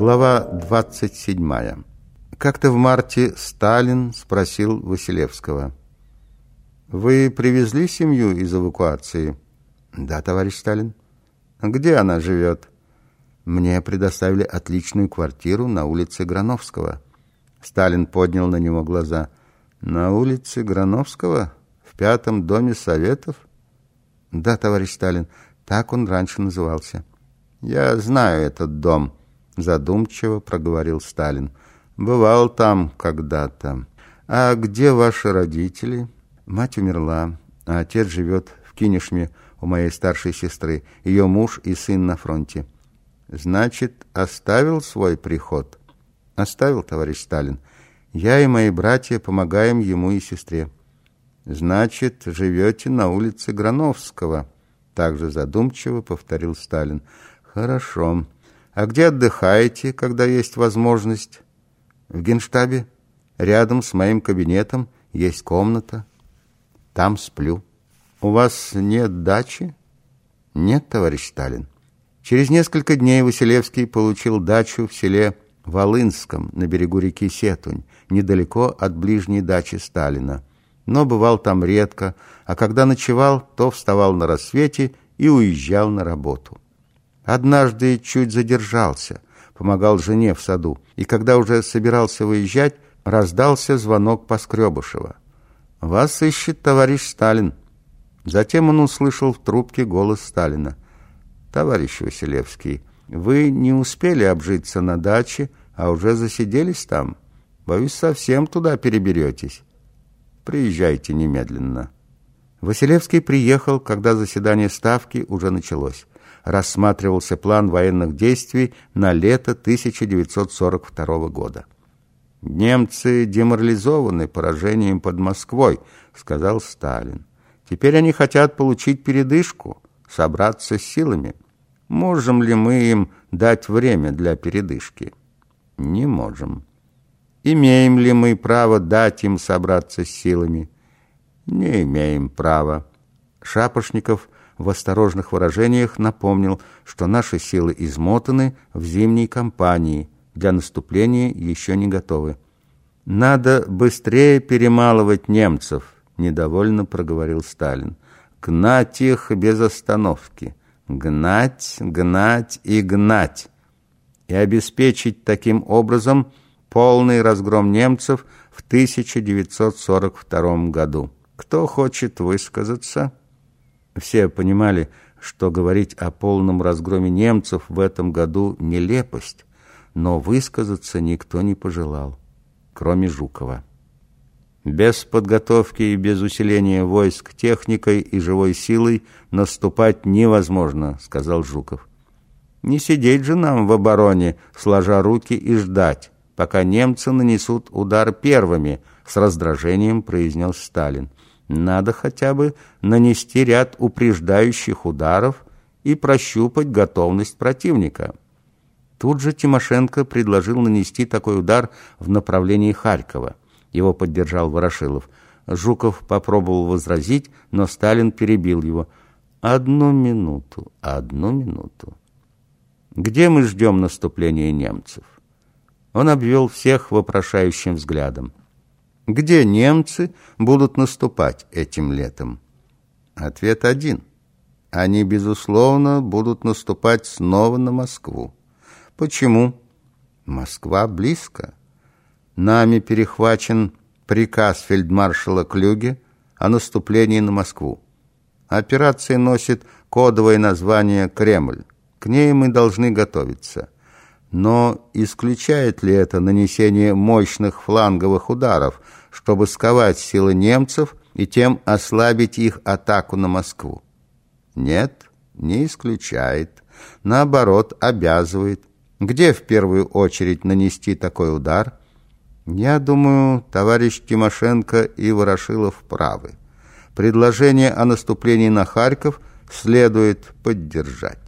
Глава 27. Как-то в марте Сталин спросил Василевского. «Вы привезли семью из эвакуации?» «Да, товарищ Сталин». «Где она живет?» «Мне предоставили отличную квартиру на улице Грановского». Сталин поднял на него глаза. «На улице Грановского? В пятом доме Советов?» «Да, товарищ Сталин, так он раньше назывался». «Я знаю этот дом», — задумчиво проговорил Сталин. «Бывал там когда-то. А где ваши родители?» «Мать умерла, а отец живет в Кинешме у моей старшей сестры. Ее муж и сын на фронте». «Значит, оставил свой приход?» «Оставил, товарищ Сталин. Я и мои братья помогаем ему и сестре». «Значит, живете на улице Грановского?» Также задумчиво повторил Сталин. Хорошо. А где отдыхаете, когда есть возможность? В Генштабе. Рядом с моим кабинетом есть комната. Там сплю. У вас нет дачи? Нет, товарищ Сталин. Через несколько дней Василевский получил дачу в селе Волынском на берегу реки Сетунь, недалеко от ближней дачи Сталина. Но бывал там редко, а когда ночевал, то вставал на рассвете и уезжал на работу. Однажды чуть задержался, помогал жене в саду, и когда уже собирался выезжать, раздался звонок Поскребышева. «Вас ищет товарищ Сталин». Затем он услышал в трубке голос Сталина. «Товарищ Василевский, вы не успели обжиться на даче, а уже засиделись там. Боюсь, совсем туда переберетесь. Приезжайте немедленно». Василевский приехал, когда заседание Ставки уже началось рассматривался план военных действий на лето 1942 года. «Немцы деморализованы поражением под Москвой», — сказал Сталин. «Теперь они хотят получить передышку, собраться с силами. Можем ли мы им дать время для передышки?» «Не можем». «Имеем ли мы право дать им собраться с силами?» «Не имеем права». Шапошников – в осторожных выражениях напомнил, что наши силы измотаны в зимней кампании, для наступления еще не готовы. «Надо быстрее перемалывать немцев», — недовольно проговорил Сталин. «Гнать их без остановки. Гнать, гнать и гнать. И обеспечить таким образом полный разгром немцев в 1942 году. Кто хочет высказаться?» Все понимали, что говорить о полном разгроме немцев в этом году нелепость, но высказаться никто не пожелал, кроме Жукова. Без подготовки и без усиления войск техникой и живой силой наступать невозможно, сказал Жуков. Не сидеть же нам в обороне, сложа руки и ждать, пока немцы нанесут удар первыми, с раздражением произнес Сталин. Надо хотя бы нанести ряд упреждающих ударов и прощупать готовность противника. Тут же Тимошенко предложил нанести такой удар в направлении Харькова. Его поддержал Ворошилов. Жуков попробовал возразить, но Сталин перебил его. «Одну минуту, одну минуту. Где мы ждем наступления немцев?» Он обвел всех вопрошающим взглядом. Где немцы будут наступать этим летом? Ответ один. Они, безусловно, будут наступать снова на Москву. Почему? Москва близко. Нами перехвачен приказ фельдмаршала Клюге о наступлении на Москву. Операция носит кодовое название «Кремль». К ней мы должны готовиться. Но исключает ли это нанесение мощных фланговых ударов – чтобы сковать силы немцев и тем ослабить их атаку на Москву? Нет, не исключает. Наоборот, обязывает. Где в первую очередь нанести такой удар? Я думаю, товарищ Тимошенко и Ворошилов правы. Предложение о наступлении на Харьков следует поддержать.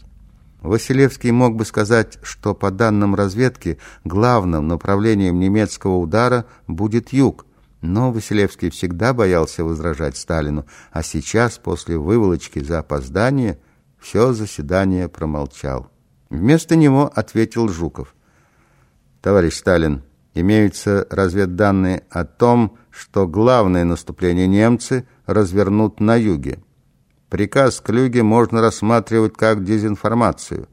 Василевский мог бы сказать, что по данным разведки главным направлением немецкого удара будет юг, но Василевский всегда боялся возражать Сталину, а сейчас, после выволочки за опоздание, все заседание промолчал. Вместо него ответил Жуков. товарищ Сталин, имеются разведданные о том, что главное наступление немцы развернут на юге. Приказ Клюге можно рассматривать как дезинформацию.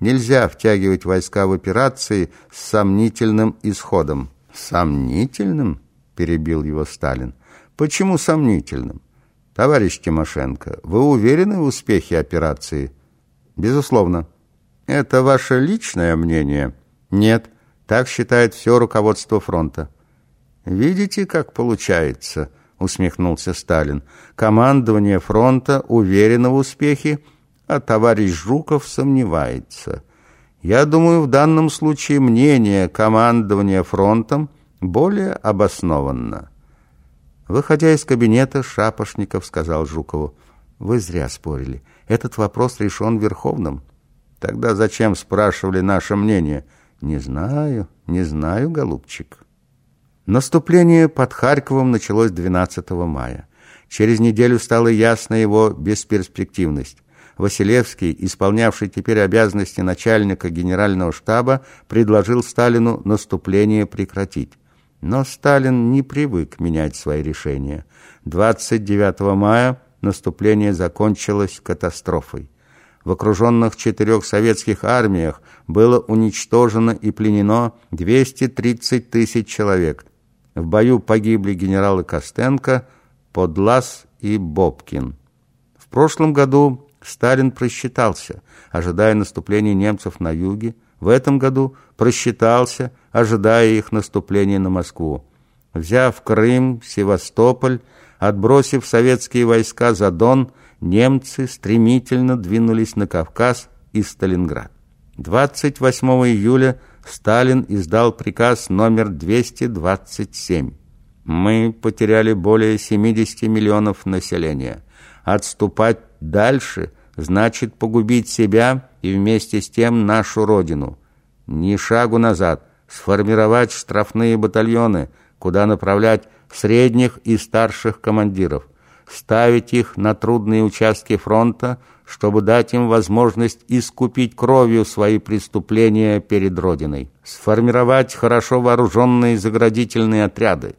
Нельзя втягивать войска в операции с сомнительным исходом. «Сомнительным?» – перебил его Сталин. «Почему сомнительным? Товарищ Тимошенко, вы уверены в успехе операции?» «Безусловно». «Это ваше личное мнение?» «Нет, так считает все руководство фронта». «Видите, как получается?» — усмехнулся Сталин. «Командование фронта уверено в успехе, а товарищ Жуков сомневается. Я думаю, в данном случае мнение командования фронтом более обоснованно». Выходя из кабинета, Шапошников сказал Жукову, «Вы зря спорили. Этот вопрос решен Верховным». «Тогда зачем спрашивали наше мнение?» «Не знаю, не знаю, голубчик». Наступление под Харьковом началось 12 мая. Через неделю стала ясна его бесперспективность. Василевский, исполнявший теперь обязанности начальника генерального штаба, предложил Сталину наступление прекратить. Но Сталин не привык менять свои решения. 29 мая наступление закончилось катастрофой. В окруженных четырех советских армиях было уничтожено и пленено 230 тысяч человек – в бою погибли генералы Костенко, Подлас и Бобкин. В прошлом году Сталин просчитался, ожидая наступления немцев на юге. В этом году просчитался, ожидая их наступления на Москву. Взяв Крым, Севастополь, отбросив советские войска за Дон, немцы стремительно двинулись на Кавказ и Сталинград. 28 июля Сталин издал приказ номер 227. Мы потеряли более 70 миллионов населения. Отступать дальше значит погубить себя и вместе с тем нашу родину. Ни шагу назад. Сформировать штрафные батальоны, куда направлять средних и старших командиров. Ставить их на трудные участки фронта – чтобы дать им возможность искупить кровью свои преступления перед Родиной, сформировать хорошо вооруженные заградительные отряды,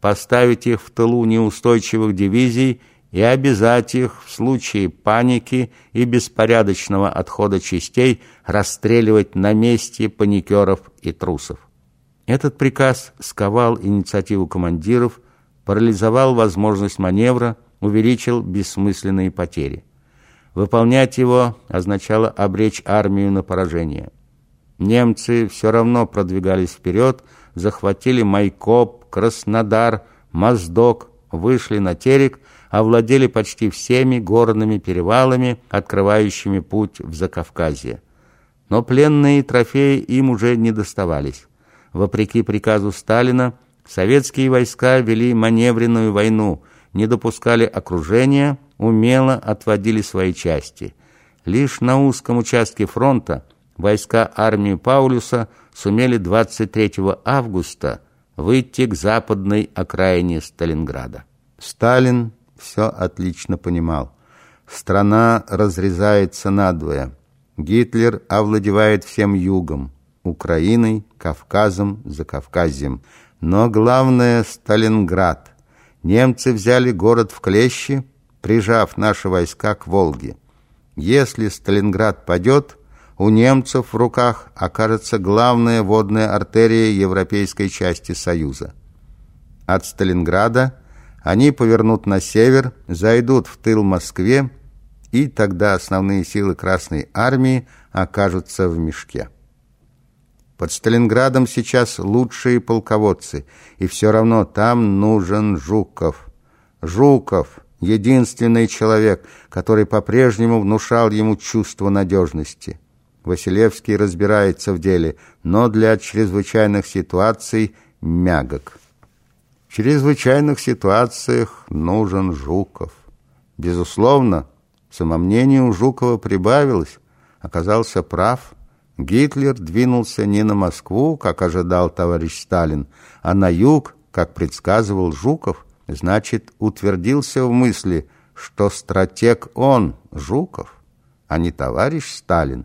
поставить их в тылу неустойчивых дивизий и обязать их в случае паники и беспорядочного отхода частей расстреливать на месте паникеров и трусов. Этот приказ сковал инициативу командиров, парализовал возможность маневра, увеличил бессмысленные потери. Выполнять его означало обречь армию на поражение. Немцы все равно продвигались вперед, захватили Майкоп, Краснодар, Моздок, вышли на Терек, овладели почти всеми горными перевалами, открывающими путь в Закавказье. Но пленные трофеи им уже не доставались. Вопреки приказу Сталина, советские войска вели маневренную войну, не допускали окружения – умело отводили свои части. Лишь на узком участке фронта войска армии Паулюса сумели 23 августа выйти к западной окраине Сталинграда. Сталин все отлично понимал. Страна разрезается надвое. Гитлер овладевает всем югом, Украиной, Кавказом, Закавказьем. Но главное – Сталинград. Немцы взяли город в клещи – прижав наши войска к Волге. Если Сталинград падет, у немцев в руках окажется главная водная артерия европейской части Союза. От Сталинграда они повернут на север, зайдут в тыл Москве, и тогда основные силы Красной Армии окажутся в мешке. Под Сталинградом сейчас лучшие полководцы, и все равно там нужен Жуков. Жуков! единственный человек, который по-прежнему внушал ему чувство надежности. Василевский разбирается в деле, но для чрезвычайных ситуаций мягок. В чрезвычайных ситуациях нужен Жуков. Безусловно, самомнение у Жукова прибавилось, оказался прав. Гитлер двинулся не на Москву, как ожидал товарищ Сталин, а на юг, как предсказывал Жуков. Значит, утвердился в мысли, что стратег он, Жуков, а не товарищ Сталин.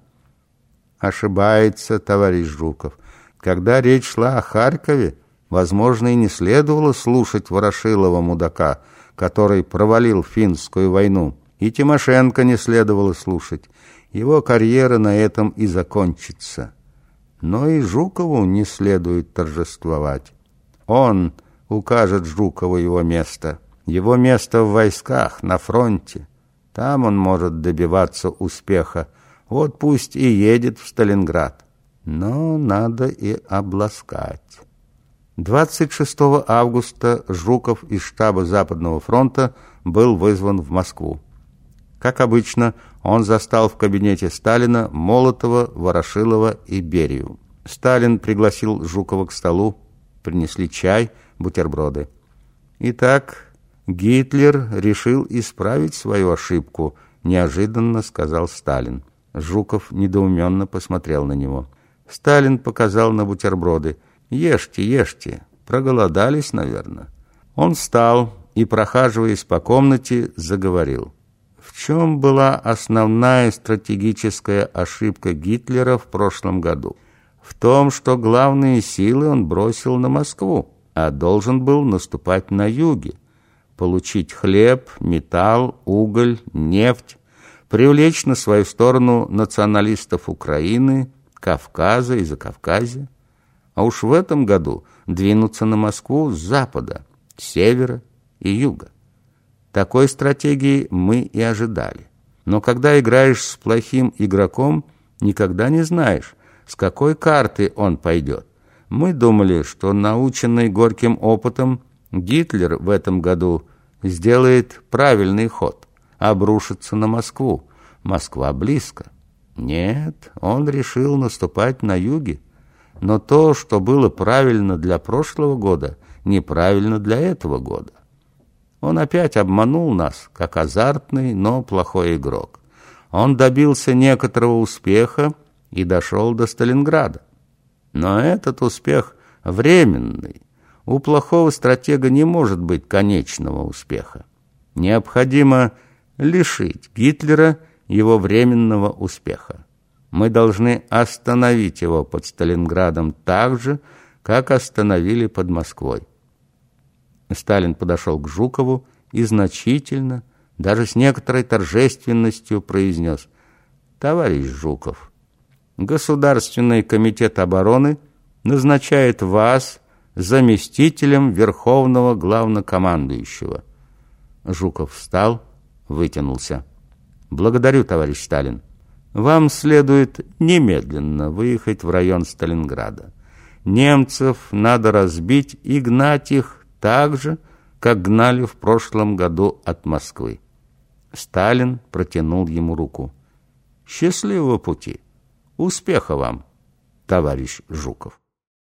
Ошибается товарищ Жуков. Когда речь шла о Харькове, возможно, и не следовало слушать Ворошилова мудака, который провалил финскую войну. И Тимошенко не следовало слушать. Его карьера на этом и закончится. Но и Жукову не следует торжествовать. Он укажет Жукову его место. Его место в войсках, на фронте. Там он может добиваться успеха. Вот пусть и едет в Сталинград. Но надо и обласкать. 26 августа Жуков из штаба Западного фронта был вызван в Москву. Как обычно, он застал в кабинете Сталина Молотова, Ворошилова и Берию. Сталин пригласил Жукова к столу, принесли чай, бутерброды. Итак, Гитлер решил исправить свою ошибку, неожиданно сказал Сталин. Жуков недоуменно посмотрел на него. Сталин показал на бутерброды. «Ешьте, ешьте. Проголодались, наверное». Он встал и, прохаживаясь по комнате, заговорил. В чем была основная стратегическая ошибка Гитлера в прошлом году? В том, что главные силы он бросил на Москву, а должен был наступать на юге, получить хлеб, металл, уголь, нефть, привлечь на свою сторону националистов Украины, Кавказа и Закавказья, а уж в этом году двинуться на Москву с запада, севера и юга. Такой стратегии мы и ожидали. Но когда играешь с плохим игроком, никогда не знаешь, с какой карты он пойдет. Мы думали, что наученный горьким опытом Гитлер в этом году сделает правильный ход, обрушится на Москву. Москва близко. Нет, он решил наступать на юге. Но то, что было правильно для прошлого года, неправильно для этого года. Он опять обманул нас, как азартный, но плохой игрок. Он добился некоторого успеха и дошел до Сталинграда. Но этот успех временный. У плохого стратега не может быть конечного успеха. Необходимо лишить Гитлера его временного успеха. Мы должны остановить его под Сталинградом так же, как остановили под Москвой. Сталин подошел к Жукову и значительно, даже с некоторой торжественностью произнес «Товарищ Жуков, Государственный комитет обороны назначает вас заместителем Верховного Главнокомандующего». Жуков встал, вытянулся. Благодарю, товарищ Сталин. Вам следует немедленно выехать в район Сталинграда. Немцев надо разбить и гнать их так же, как гнали в прошлом году от Москвы. Сталин протянул ему руку. Счастливого пути! Успеха вам, товарищ Жуков!